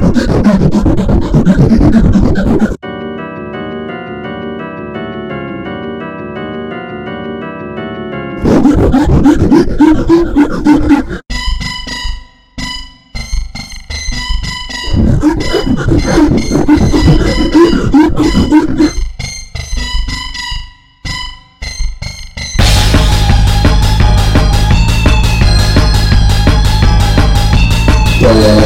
you Yeah.